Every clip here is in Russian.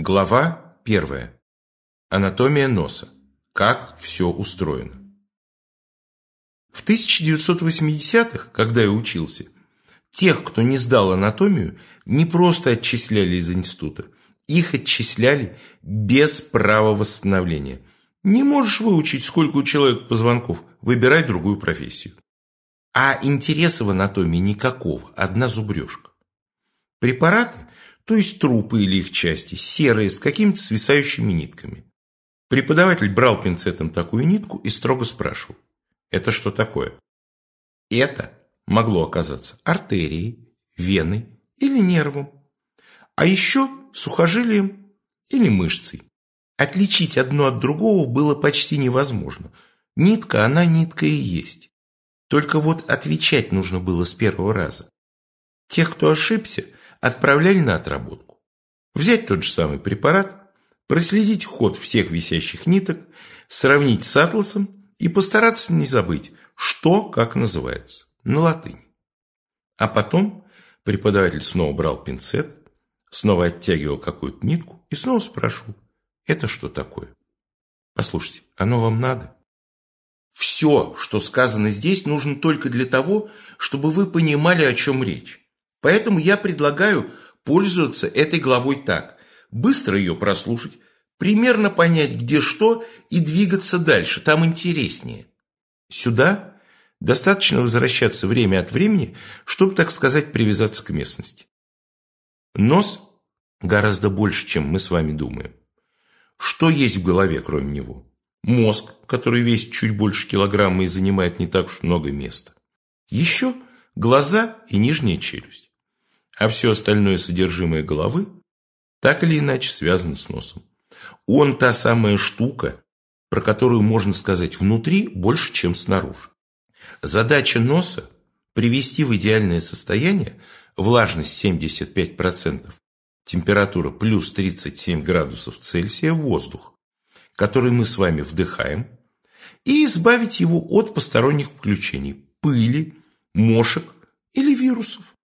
Глава первая. Анатомия носа. Как все устроено. В 1980-х, когда я учился, тех, кто не сдал анатомию, не просто отчисляли из института, их отчисляли без права восстановления. Не можешь выучить, сколько у человека позвонков, выбирай другую профессию. А интереса в анатомии никакого, одна зубрежка. Препараты то есть трупы или их части, серые, с какими-то свисающими нитками. Преподаватель брал пинцетом такую нитку и строго спрашивал, это что такое? Это могло оказаться артерией, веной или нервом, а еще сухожилием или мышцей. Отличить одно от другого было почти невозможно. Нитка, она нитка и есть. Только вот отвечать нужно было с первого раза. Тех, кто ошибся – отправляли на отработку. Взять тот же самый препарат, проследить ход всех висящих ниток, сравнить с атласом и постараться не забыть, что как называется, на латыни. А потом преподаватель снова брал пинцет, снова оттягивал какую-то нитку и снова спрашивал, это что такое? Послушайте, оно вам надо? Все, что сказано здесь, нужно только для того, чтобы вы понимали, о чем речь. Поэтому я предлагаю пользоваться этой главой так. Быстро ее прослушать, примерно понять, где что, и двигаться дальше, там интереснее. Сюда достаточно возвращаться время от времени, чтобы, так сказать, привязаться к местности. Нос гораздо больше, чем мы с вами думаем. Что есть в голове, кроме него? Мозг, который весит чуть больше килограмма и занимает не так уж много места. Еще глаза и нижняя челюсть а все остальное содержимое головы так или иначе связано с носом. Он та самая штука, про которую можно сказать внутри больше, чем снаружи. Задача носа – привести в идеальное состояние влажность 75%, температура плюс 37 градусов Цельсия воздух, который мы с вами вдыхаем, и избавить его от посторонних включений – пыли, мошек или вирусов.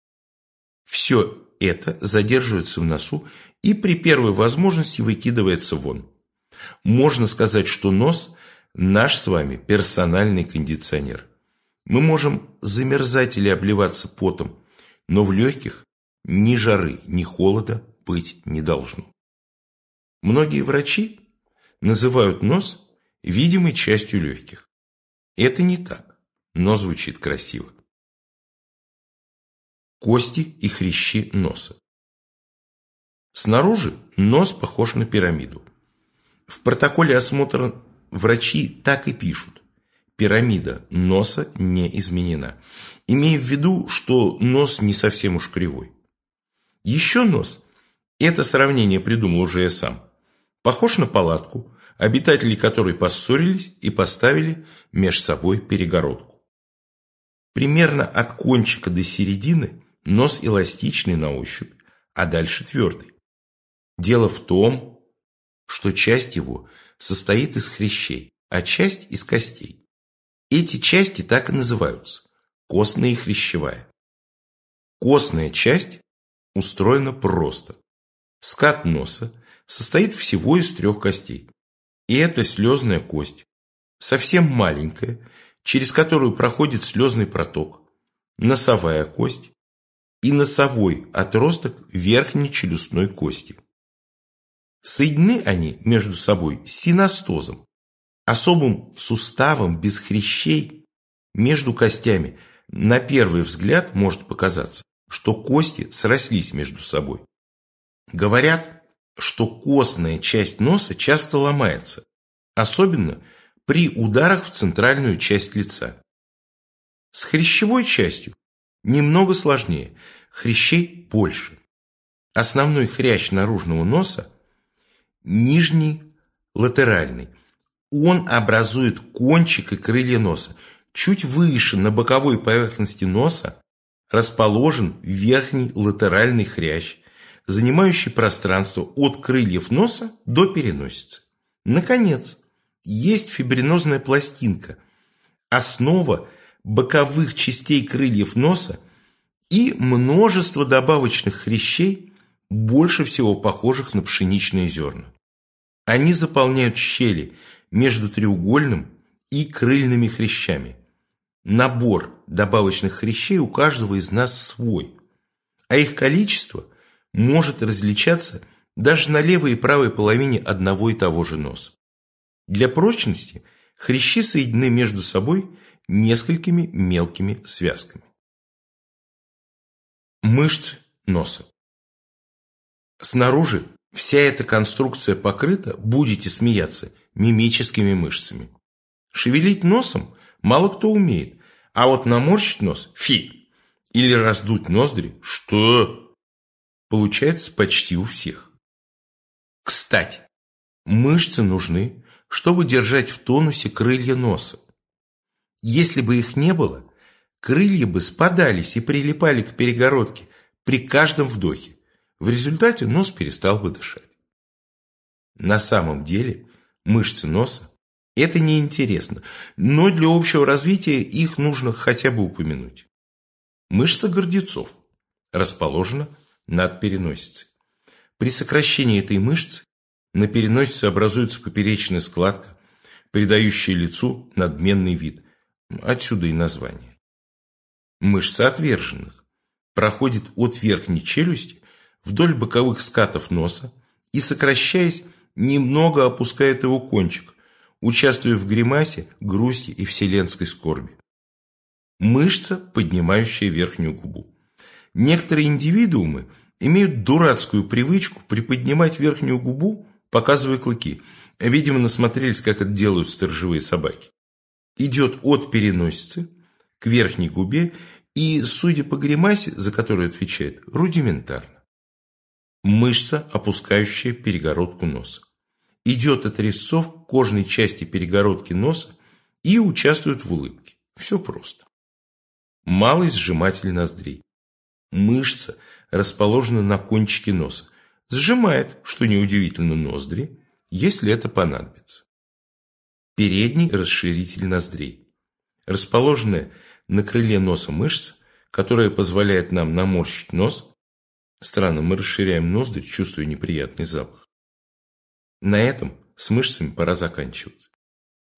Все это задерживается в носу и при первой возможности выкидывается вон. Можно сказать, что нос – наш с вами персональный кондиционер. Мы можем замерзать или обливаться потом, но в легких ни жары, ни холода быть не должно. Многие врачи называют нос видимой частью легких. Это не так, но звучит красиво кости и хрящи носа. Снаружи нос похож на пирамиду. В протоколе осмотра врачи так и пишут. Пирамида носа не изменена, имея в виду, что нос не совсем уж кривой. Еще нос, это сравнение придумал уже я сам, похож на палатку, обитатели которой поссорились и поставили меж собой перегородку. Примерно от кончика до середины Нос эластичный на ощупь, а дальше твердый. Дело в том, что часть его состоит из хрящей, а часть из костей. Эти части так и называются – костная и хрящевая. Костная часть устроена просто. Скат носа состоит всего из трех костей. И это слезная кость, совсем маленькая, через которую проходит слезный проток, носовая кость и носовой отросток верхней челюстной кости. Соединены они между собой синостозом, особым суставом без хрящей между костями. На первый взгляд может показаться, что кости срослись между собой. Говорят, что костная часть носа часто ломается, особенно при ударах в центральную часть лица. С хрящевой частью немного сложнее, хрящей больше. Основной хрящ наружного носа – нижний латеральный. Он образует кончик и крылья носа. Чуть выше на боковой поверхности носа расположен верхний латеральный хрящ, занимающий пространство от крыльев носа до переносицы. Наконец, есть фибринозная пластинка, основа боковых частей крыльев носа и множество добавочных хрящей больше всего похожих на пшеничные зерна. Они заполняют щели между треугольным и крыльными хрящами. Набор добавочных хрящей у каждого из нас свой, а их количество может различаться даже на левой и правой половине одного и того же носа. Для прочности хрящи соединены между собой несколькими мелкими связками. Мышцы носа. Снаружи вся эта конструкция покрыта, будете смеяться, мимическими мышцами. Шевелить носом мало кто умеет, а вот наморщить нос – фи. Или раздуть ноздри – что? Получается почти у всех. Кстати, мышцы нужны, чтобы держать в тонусе крылья носа. Если бы их не было, крылья бы спадались и прилипали к перегородке при каждом вдохе. В результате нос перестал бы дышать. На самом деле мышцы носа – это неинтересно, но для общего развития их нужно хотя бы упомянуть. Мышца гордецов расположена над переносицей. При сокращении этой мышцы на переносице образуется поперечная складка, придающая лицу надменный вид. Отсюда и название. Мышца отверженных проходит от верхней челюсти вдоль боковых скатов носа и, сокращаясь, немного опускает его кончик, участвуя в гримасе, грусти и вселенской скорби. Мышца, поднимающая верхнюю губу. Некоторые индивидуумы имеют дурацкую привычку приподнимать верхнюю губу, показывая клыки. Видимо, насмотрелись, как это делают сторожевые собаки. Идет от переносицы к верхней губе и, судя по гримасе, за которую отвечает, рудиментарно мышца, опускающая перегородку носа. Идет от резцов кожной части перегородки носа и участвует в улыбке. Все просто. Малый сжиматель ноздрей. Мышца расположена на кончике носа. Сжимает, что неудивительно, ноздри, если это понадобится. Передний расширитель ноздрей. Расположенная на крыле носа мышца, которая позволяет нам наморщить нос Странно, мы расширяем ноздри, чувствуя неприятный запах. На этом с мышцами пора заканчивать.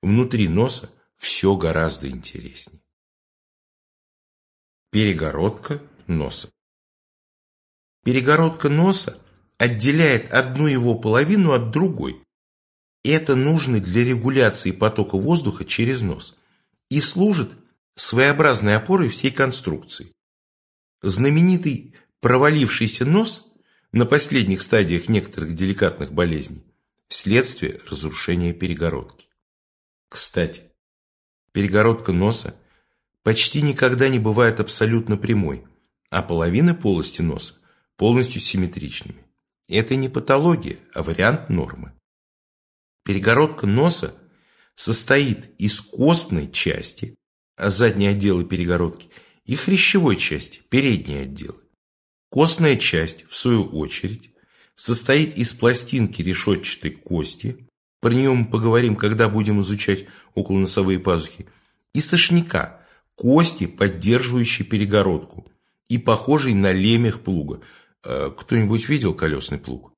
Внутри носа все гораздо интереснее. Перегородка носа. Перегородка носа отделяет одну его половину от другой. Это нужно для регуляции потока воздуха через нос и служит своеобразной опорой всей конструкции. Знаменитый Провалившийся нос на последних стадиях некоторых деликатных болезней – следствие разрушения перегородки. Кстати, перегородка носа почти никогда не бывает абсолютно прямой, а половины полости носа полностью симметричными. Это не патология, а вариант нормы. Перегородка носа состоит из костной части, а задние отделы перегородки, и хрящевой части, передние отделы. Костная часть, в свою очередь, состоит из пластинки решетчатой кости, про нее мы поговорим, когда будем изучать околоносовые пазухи, и сошника, кости, поддерживающей перегородку, и похожей на лемех плуга. Э, кто-нибудь видел колесный плуг?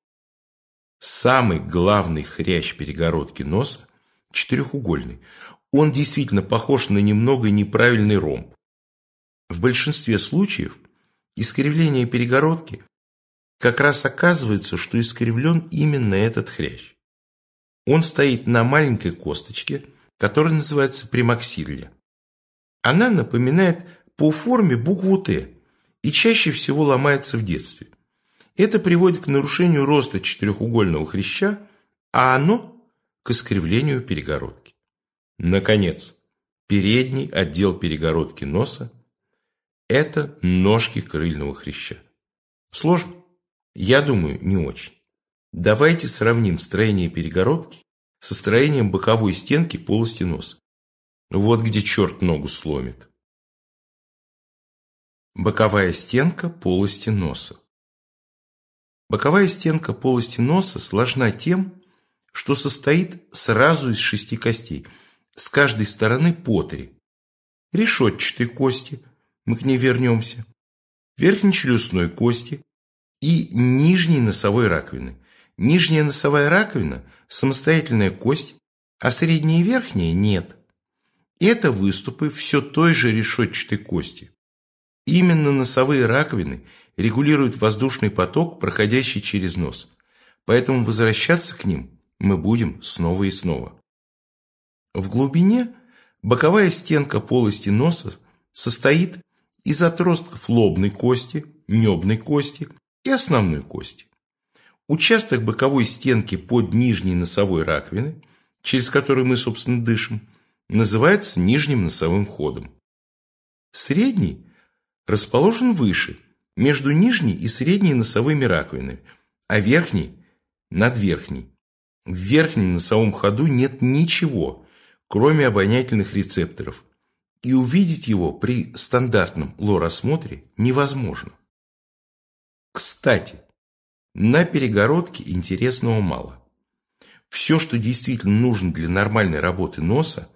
Самый главный хрящ перегородки носа – четырехугольный. Он действительно похож на немного неправильный ромб. В большинстве случаев – искривление перегородки, как раз оказывается, что искривлен именно этот хрящ. Он стоит на маленькой косточке, которая называется премаксилля. Она напоминает по форме букву «Т» и чаще всего ломается в детстве. Это приводит к нарушению роста четырехугольного хряща, а оно – к искривлению перегородки. Наконец, передний отдел перегородки носа это ножки крыльного хряща. Сложно? Я думаю, не очень. Давайте сравним строение перегородки со строением боковой стенки полости носа. Вот где черт ногу сломит. Боковая стенка полости носа. Боковая стенка полости носа сложна тем, что состоит сразу из шести костей, с каждой стороны по три. Решетчатые кости, мы к ней вернемся, верхнечелюстной кости и нижней носовой раковины. Нижняя носовая раковина – самостоятельная кость, а средняя и верхняя – нет. Это выступы все той же решетчатой кости. Именно носовые раковины регулируют воздушный поток, проходящий через нос. Поэтому возвращаться к ним мы будем снова и снова. В глубине боковая стенка полости носа состоит из отростков лобной кости, небной кости и основной кости. Участок боковой стенки под нижней носовой раковиной, через который мы, собственно, дышим, называется нижним носовым ходом. Средний расположен выше, между нижней и средней носовыми раковинами, а верхний – над верхней. В верхнем носовом ходу нет ничего, кроме обонятельных рецепторов, и увидеть его при стандартном лор-осмотре невозможно. Кстати, на перегородке интересного мало. Все, что действительно нужно для нормальной работы носа,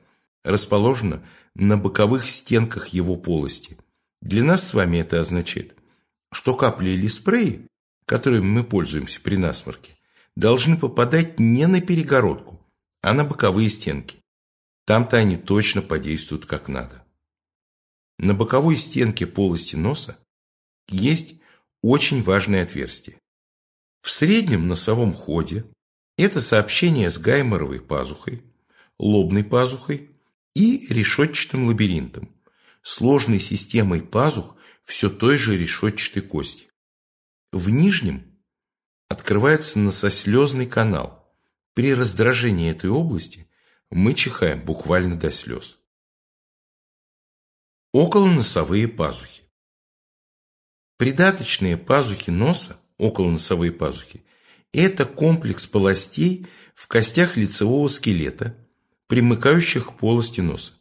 расположено на боковых стенках его полости. Для нас с вами это означает, что капли или спреи, которыми мы пользуемся при насморке, должны попадать не на перегородку, а на боковые стенки. Там-то они точно подействуют как надо. На боковой стенке полости носа есть очень важное отверстие. В среднем носовом ходе это сообщение с гайморовой пазухой, лобной пазухой и решетчатым лабиринтом, сложной системой пазух все той же решетчатой кости. В нижнем открывается носослезный канал. При раздражении этой области мы чихаем буквально до слез. Околоносовые пазухи. Придаточные пазухи носа, околоносовые пазухи, это комплекс полостей в костях лицевого скелета, примыкающих к полости носа.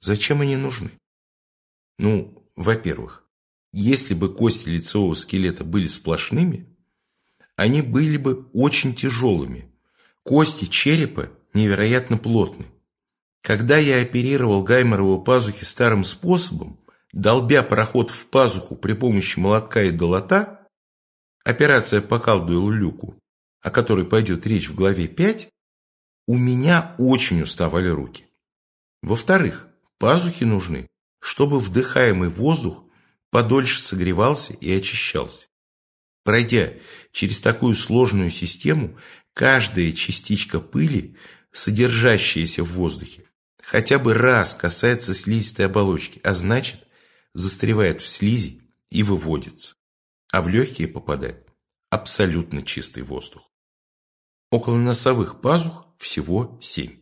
Зачем они нужны? Ну, во-первых, если бы кости лицевого скелета были сплошными, они были бы очень тяжелыми. Кости черепа невероятно плотны. Когда я оперировал гайморовые пазухи старым способом, долбя проход в пазуху при помощи молотка и долота, операция по Калдуэлу Люку, о которой пойдет речь в главе 5, у меня очень уставали руки. Во-вторых, пазухи нужны, чтобы вдыхаемый воздух подольше согревался и очищался. Пройдя через такую сложную систему, каждая частичка пыли, содержащаяся в воздухе, хотя бы раз касается слизистой оболочки, а значит, застревает в слизи и выводится. А в легкие попадает абсолютно чистый воздух. Около носовых пазух всего семь.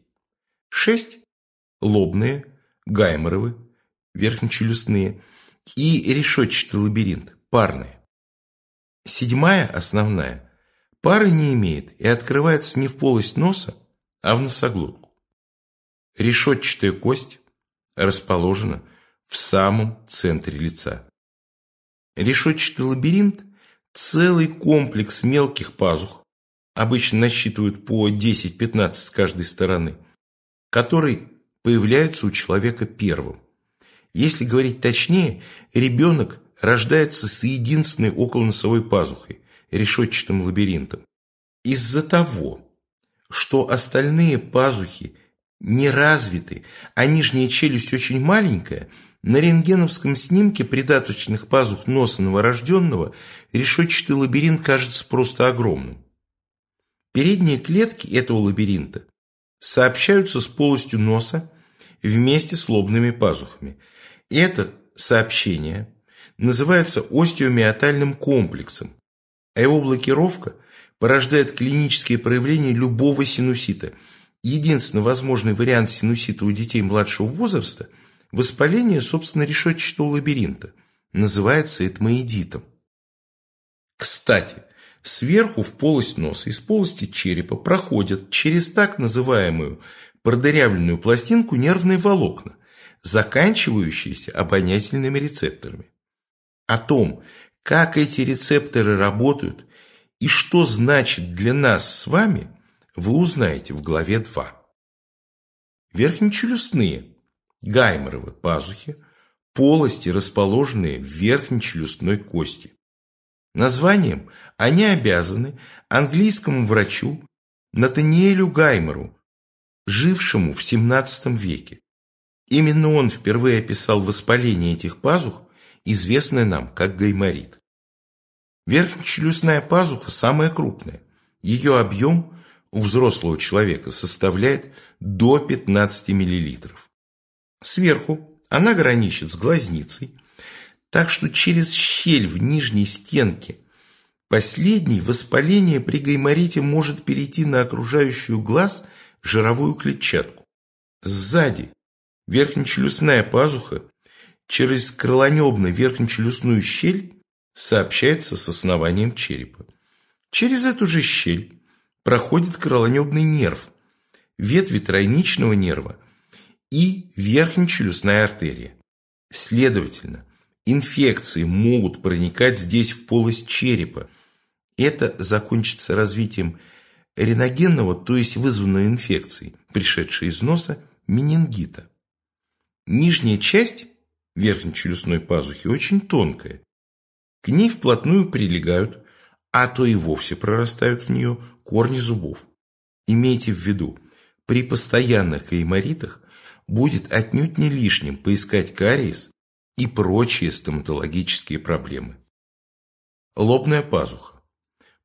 Шесть – лобные, гайморовы, верхнечелюстные и решетчатый лабиринт, парные. Седьмая, основная, пары не имеет и открывается не в полость носа, а в носоглотку. Решетчатая кость расположена в самом центре лица. Решетчатый лабиринт – целый комплекс мелких пазух, обычно насчитывают по 10-15 с каждой стороны, который появляется у человека первым. Если говорить точнее, ребенок рождается с единственной околоносовой пазухой, решетчатым лабиринтом. Из-за того, что остальные пазухи не развиты, а нижняя челюсть очень маленькая, на рентгеновском снимке придаточных пазух носа новорожденного решетчатый лабиринт кажется просто огромным. Передние клетки этого лабиринта сообщаются с полостью носа вместе с лобными пазухами. Это сообщение называется остеомиотальным комплексом, а его блокировка порождает клинические проявления любого синусита. Единственный возможный вариант синусита у детей младшего возраста – воспаление, собственно, решетчатого лабиринта. Называется этмоидитом. Кстати, Сверху в полость носа из полости черепа проходят через так называемую продырявленную пластинку нервные волокна, заканчивающиеся обонятельными рецепторами. О том, как эти рецепторы работают и что значит для нас с вами, вы узнаете в главе 2. Верхнечелюстные, гайморовы пазухи, полости, расположенные в верхнечелюстной кости. Названием они обязаны английскому врачу Натаниэлю Гаймеру, жившему в XVII веке. Именно он впервые описал воспаление этих пазух, известное нам как гайморит. Верхнечелюстная пазуха самая крупная. Ее объем у взрослого человека составляет до 15 мл. Сверху она граничит с глазницей, так что через щель в нижней стенке последней воспаление при гайморите может перейти на окружающую глаз жировую клетчатку. Сзади верхнечелюстная пазуха через крылонебно-верхнечелюстную щель сообщается с основанием черепа. Через эту же щель проходит крылонебный нерв, ветви тройничного нерва и верхнечелюстная артерия. Следовательно, инфекции могут проникать здесь в полость черепа. Это закончится развитием реногенного, то есть вызванной инфекцией, пришедшей из носа, менингита. Нижняя часть верхнечелюстной пазухи очень тонкая. К ней вплотную прилегают, а то и вовсе прорастают в нее корни зубов. Имейте в виду, при постоянных гайморитах будет отнюдь не лишним поискать кариес и прочие стоматологические проблемы. Лобная пазуха.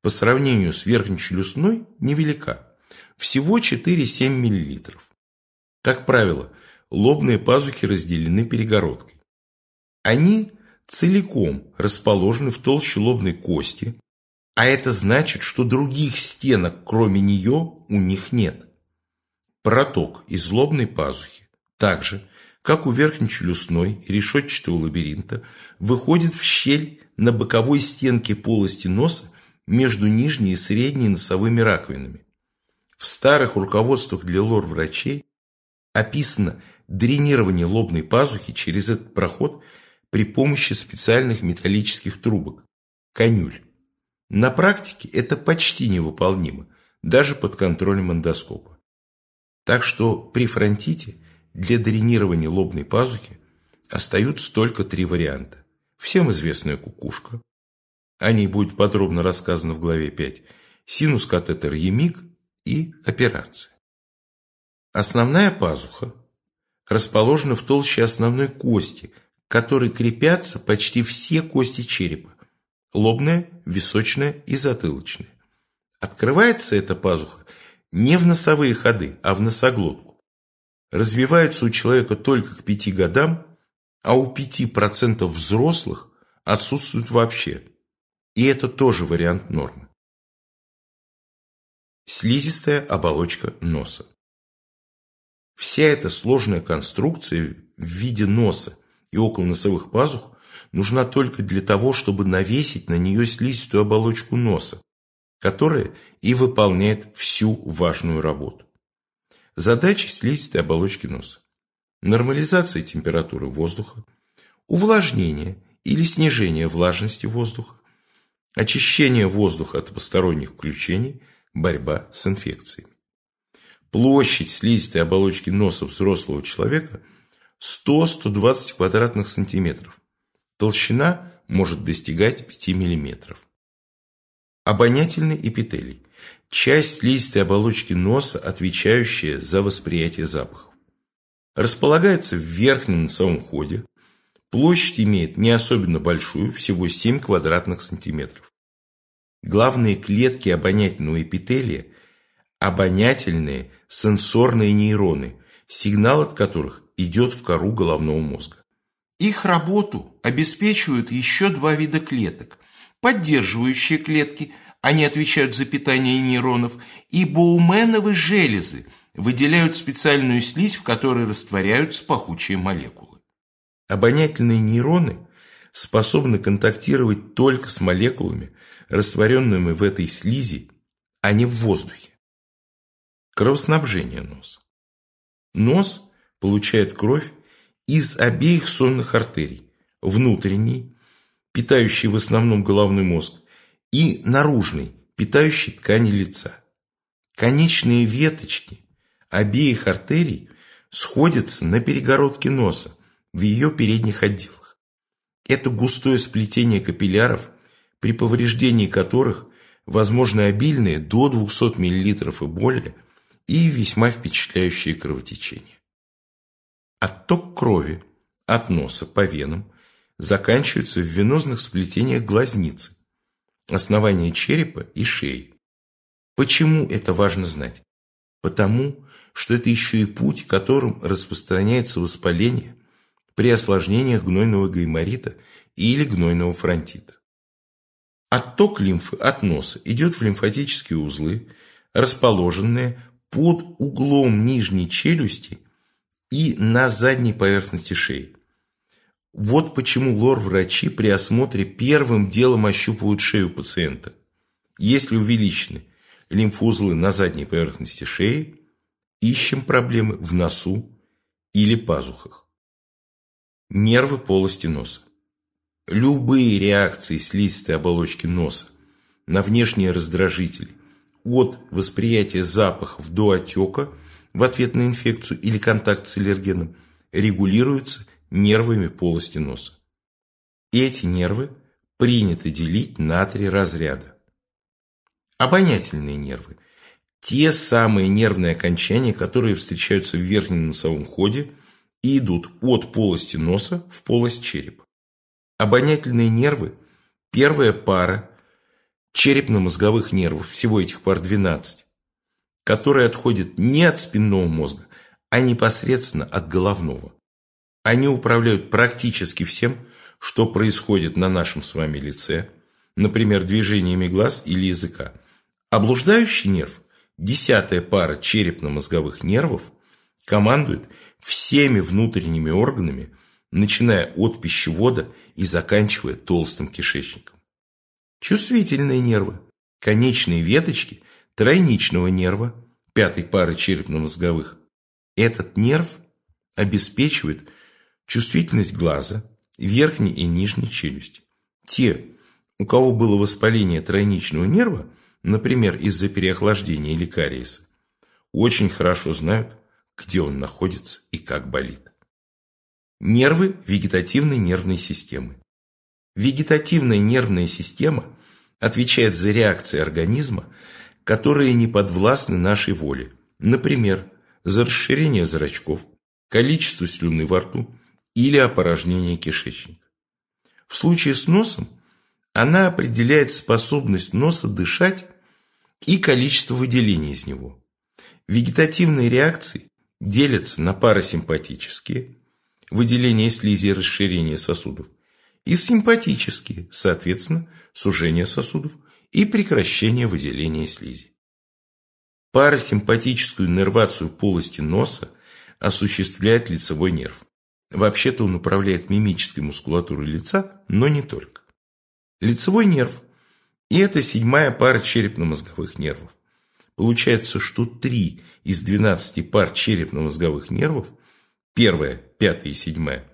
По сравнению с верхнечелюстной невелика, всего 4-7 мл. Как правило, лобные пазухи разделены перегородкой. Они целиком расположены в толще лобной кости, а это значит, что других стенок, кроме нее, у них нет. Проток из лобной пазухи, так же, как у верхнечелюстной и решетчатого лабиринта, выходит в щель на боковой стенке полости носа между нижней и средней носовыми раковинами. В старых руководствах для лор-врачей описано дренирование лобной пазухи через этот проход при помощи специальных металлических трубок – канюль. На практике это почти невыполнимо, даже под контролем эндоскопа. Так что при фронтите для дренирования лобной пазухи остаются только три варианта. Всем известная кукушка, о ней будет подробно рассказано в главе 5, синус-катетер Емик и операция. Основная пазуха расположена в толще основной кости – которой крепятся почти все кости черепа – лобная, височная и затылочная. Открывается эта пазуха не в носовые ходы, а в носоглотку. Развивается у человека только к 5 годам, а у 5% взрослых отсутствует вообще. И это тоже вариант нормы. Слизистая оболочка носа. Вся эта сложная конструкция в виде носа и около носовых пазух нужна только для того, чтобы навесить на нее слизистую оболочку носа, которая и выполняет всю важную работу. Задачи слизистой оболочки носа. Нормализация температуры воздуха, увлажнение или снижение влажности воздуха, очищение воздуха от посторонних включений, борьба с инфекциями. Площадь слизистой оболочки носа взрослого человека 100-120 квадратных сантиметров. Толщина может достигать 5 миллиметров. Обонятельный эпителий – часть слизистой оболочки носа, отвечающая за восприятие запахов. Располагается в верхнем носовом ходе. Площадь имеет не особенно большую, всего 7 квадратных сантиметров. Главные клетки обонятельного эпителия – обонятельные сенсорные нейроны, сигнал от которых идет в кору головного мозга. Их работу обеспечивают еще два вида клеток. Поддерживающие клетки, они отвечают за питание нейронов, и боуменовые железы выделяют специальную слизь, в которой растворяются пахучие молекулы. Обонятельные нейроны способны контактировать только с молекулами, растворенными в этой слизи, а не в воздухе. Кровоснабжение носа. Нос получает кровь из обеих сонных артерий, внутренней, питающей в основном головной мозг, и наружной, питающей ткани лица. Конечные веточки обеих артерий сходятся на перегородке носа, в ее передних отделах. Это густое сплетение капилляров при повреждении которых возможны обильные до 200 мл и более и весьма впечатляющие кровотечения. Отток крови от носа по венам заканчивается в венозных сплетениях глазницы, основания черепа и шеи. Почему это важно знать? Потому, что это еще и путь, которым распространяется воспаление при осложнениях гнойного гайморита или гнойного фронтита. Отток лимфы от носа идет в лимфатические узлы, расположенные под углом нижней челюсти и на задней поверхности шеи. Вот почему лор-врачи при осмотре первым делом ощупывают шею пациента. Если увеличены лимфоузлы на задней поверхности шеи, ищем проблемы в носу или пазухах. Нервы полости носа. Любые реакции слизистой оболочки носа на внешние раздражители от восприятия запахов до отека в ответ на инфекцию или контакт с аллергеном регулируются нервами полости носа. Эти нервы принято делить на три разряда. Обонятельные нервы – те самые нервные окончания, которые встречаются в верхнем носовом ходе и идут от полости носа в полость черепа. Обонятельные нервы – первая пара черепно-мозговых нервов, всего этих пар 12, которые отходят не от спинного мозга, а непосредственно от головного. Они управляют практически всем, что происходит на нашем с вами лице, например, движениями глаз или языка. Облуждающий нерв, десятая пара черепно-мозговых нервов, командует всеми внутренними органами, начиная от пищевода и заканчивая толстым кишечником. Чувствительные нервы, конечные веточки тройничного нерва, пятой пары черепно-мозговых. Этот нерв обеспечивает чувствительность глаза, верхней и нижней челюсти. Те, у кого было воспаление тройничного нерва, например, из-за переохлаждения или кариеса, очень хорошо знают, где он находится и как болит. Нервы вегетативной нервной системы. Вегетативная нервная система отвечает за реакции организма, которые не подвластны нашей воле. Например, за расширение зрачков, количество слюны во рту, или опорожнение кишечника. В случае с носом она определяет способность носа дышать и количество выделений из него. Вегетативные реакции делятся на парасимпатические, выделение слизи и расширение сосудов, и симпатические, соответственно, сужение сосудов и прекращение выделения слизи. Парасимпатическую нервацию полости носа осуществляет лицевой нерв. Вообще-то он управляет мимической мускулатурой лица, но не только. Лицевой нерв – и это седьмая пара черепно-мозговых нервов. Получается, что три из 12 пар черепно-мозговых нервов, первая, пятая и седьмая,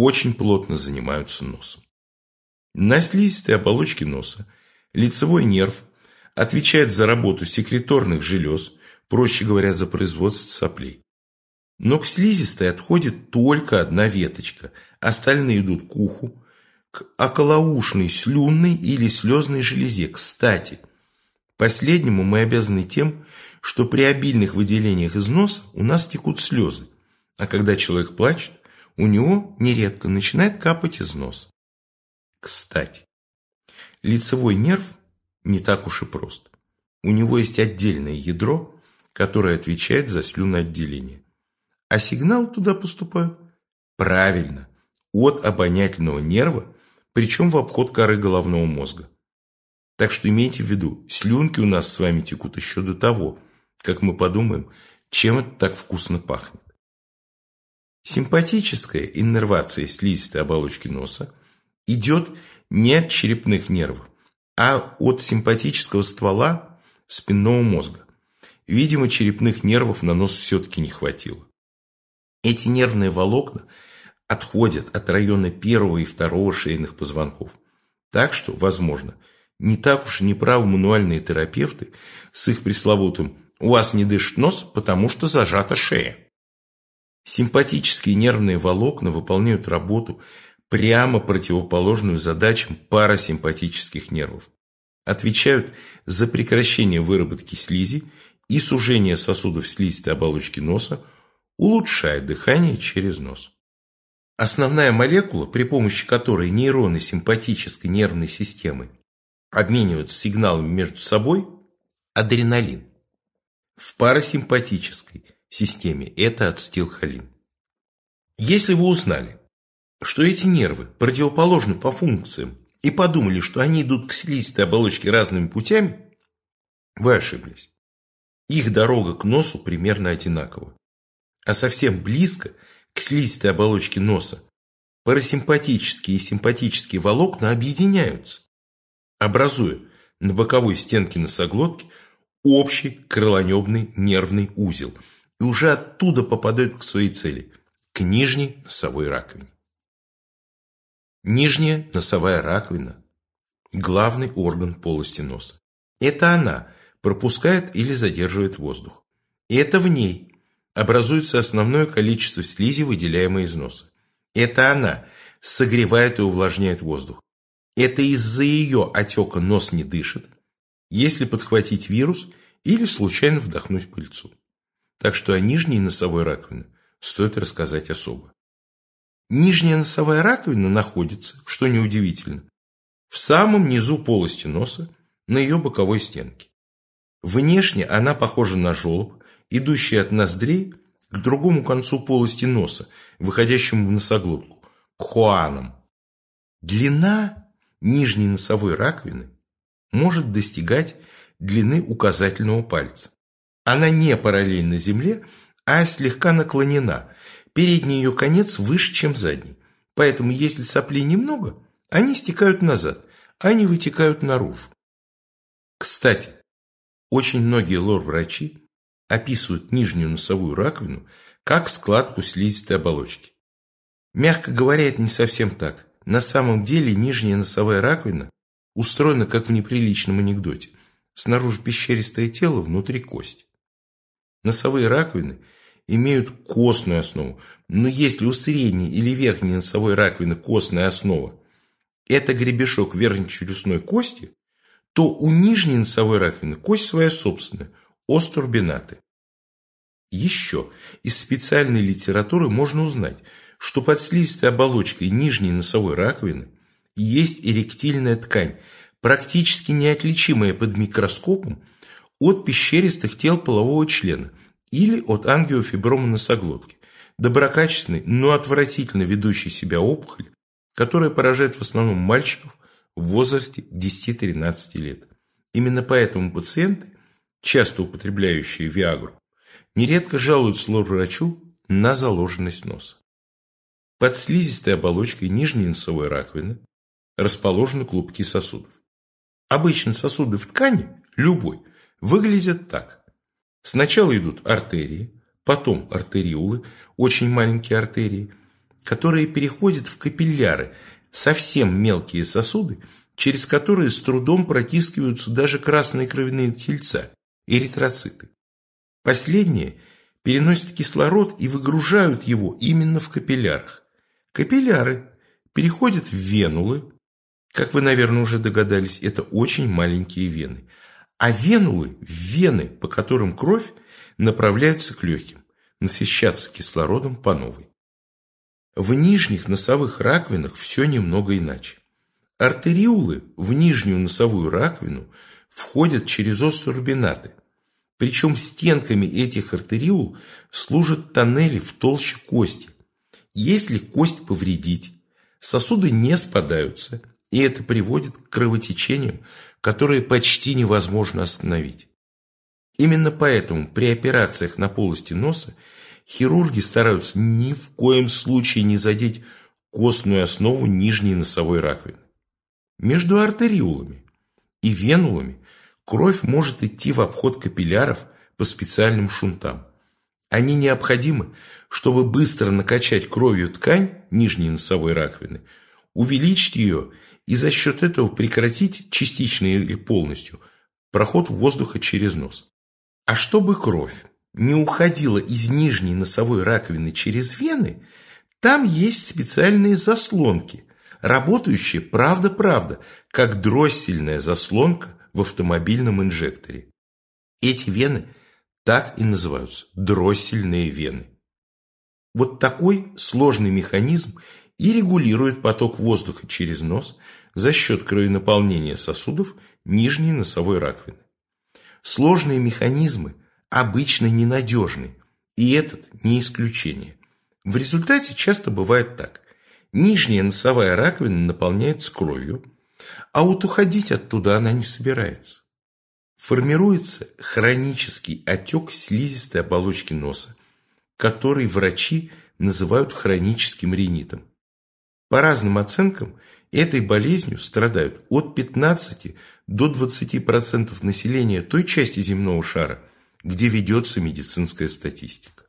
очень плотно занимаются носом. На слизистой оболочке носа лицевой нерв отвечает за работу секреторных желез, проще говоря, за производство соплей. Но к слизистой отходит только одна веточка, остальные идут к уху, к околоушной слюнной или слезной железе. Кстати, последнему мы обязаны тем, что при обильных выделениях из носа у нас текут слезы, а когда человек плачет, у него нередко начинает капать из носа. Кстати, лицевой нерв не так уж и прост. У него есть отдельное ядро, которое отвечает за слюноотделение. А сигнал туда поступает правильно, от обонятельного нерва, причем в обход коры головного мозга. Так что имейте в виду, слюнки у нас с вами текут еще до того, как мы подумаем, чем это так вкусно пахнет. Симпатическая иннервация слизистой оболочки носа идет не от черепных нервов, а от симпатического ствола спинного мозга. Видимо, черепных нервов на нос все-таки не хватило. Эти нервные волокна отходят от района первого и второго шейных позвонков. Так что, возможно, не так уж и неправы мануальные терапевты с их пресловутым «у вас не дышит нос, потому что зажата шея». Симпатические нервные волокна выполняют работу прямо противоположную задачам парасимпатических нервов. Отвечают за прекращение выработки слизи и сужение сосудов слизистой оболочки носа, улучшая дыхание через нос. Основная молекула, при помощи которой нейроны симпатической нервной системы обмениваются сигналами между собой – адреналин. В парасимпатической системе это ацетилхолин. Если вы узнали, что эти нервы противоположны по функциям и подумали, что они идут к слизистой оболочке разными путями, вы ошиблись. Их дорога к носу примерно одинакова. А совсем близко к слизистой оболочке носа парасимпатические и симпатические волокна объединяются, образуя на боковой стенке носоглотки общий крылонебный нервный узел и уже оттуда попадают к своей цели – к нижней носовой раковине. Нижняя носовая раковина – главный орган полости носа. Это она – пропускает или задерживает воздух. И это в ней образуется основное количество слизи, выделяемой из носа. Это она согревает и увлажняет воздух. Это из-за ее отека нос не дышит, если подхватить вирус или случайно вдохнуть пыльцу. Так что о нижней носовой раковине стоит рассказать особо. Нижняя носовая раковина находится, что неудивительно, в самом низу полости носа на ее боковой стенке. Внешне она похожа на желоб, идущий от ноздрей к другому концу полости носа, выходящему в носоглотку, к хуанам. Длина нижней носовой раковины может достигать длины указательного пальца. Она не параллельна земле, а слегка наклонена. Передний ее конец выше, чем задний. Поэтому, если соплей немного, они стекают назад, а не вытекают наружу. Кстати, очень многие лор-врачи описывают нижнюю носовую раковину как складку слизистой оболочки. Мягко говоря, это не совсем так. На самом деле нижняя носовая раковина устроена как в неприличном анекдоте. Снаружи пещеристое тело, внутри кость. Носовые раковины имеют костную основу, но если у средней или верхней носовой раковины костная основа – это гребешок верхней челюстной кости, то у нижней носовой раковины кость своя собственная – остурбинаты. Еще из специальной литературы можно узнать, что под слизистой оболочкой нижней носовой раковины есть эректильная ткань, практически неотличимая под микроскопом от пещеристых тел полового члена или от ангиофиброма носоглотки, доброкачественной, но отвратительно ведущей себя опухоль, которая поражает в основном мальчиков в возрасте 10-13 лет. Именно поэтому пациенты, часто употребляющие Виагру, нередко жалуются лор-врачу на заложенность носа. Под слизистой оболочкой нижней носовой раковины расположены клубки сосудов. Обычно сосуды в ткани, любой, выглядят так. Сначала идут артерии, потом артериулы, очень маленькие артерии, которые переходят в капилляры, совсем мелкие сосуды, через которые с трудом протискиваются даже красные кровяные тельца, эритроциты. Последние переносят кислород и выгружают его именно в капиллярах. Капилляры переходят в венулы, как вы, наверное, уже догадались, это очень маленькие вены. А венулы – вены, по которым кровь направляется к легким, насыщаться кислородом по новой. В нижних носовых раковинах все немного иначе. Артериулы в нижнюю носовую раковину входят через остурбинаты. Причем стенками этих артериул служат тоннели в толще кости. Если кость повредить, сосуды не спадаются, и это приводит к кровотечениям, которые почти невозможно остановить. Именно поэтому при операциях на полости носа Хирурги стараются ни в коем случае не задеть костную основу нижней носовой раковины. Между артериулами и венулами кровь может идти в обход капилляров по специальным шунтам. Они необходимы, чтобы быстро накачать кровью ткань нижней носовой раковины, увеличить ее и за счет этого прекратить частично или полностью проход воздуха через нос. А чтобы кровь не уходила из нижней носовой раковины через вены, Там есть специальные заслонки, работающие правда-правда, как дроссельная заслонка в автомобильном инжекторе. Эти вены так и называются – дроссельные вены. Вот такой сложный механизм и регулирует поток воздуха через нос за счет кровенаполнения сосудов нижней носовой раковины. Сложные механизмы обычно ненадежны, и этот не исключение. В результате часто бывает так. Нижняя носовая раковина наполняется кровью, а вот уходить оттуда она не собирается. Формируется хронический отек слизистой оболочки носа, который врачи называют хроническим ринитом. По разным оценкам, этой болезнью страдают от 15 до 20% населения той части земного шара, где ведется медицинская статистика.